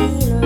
Baru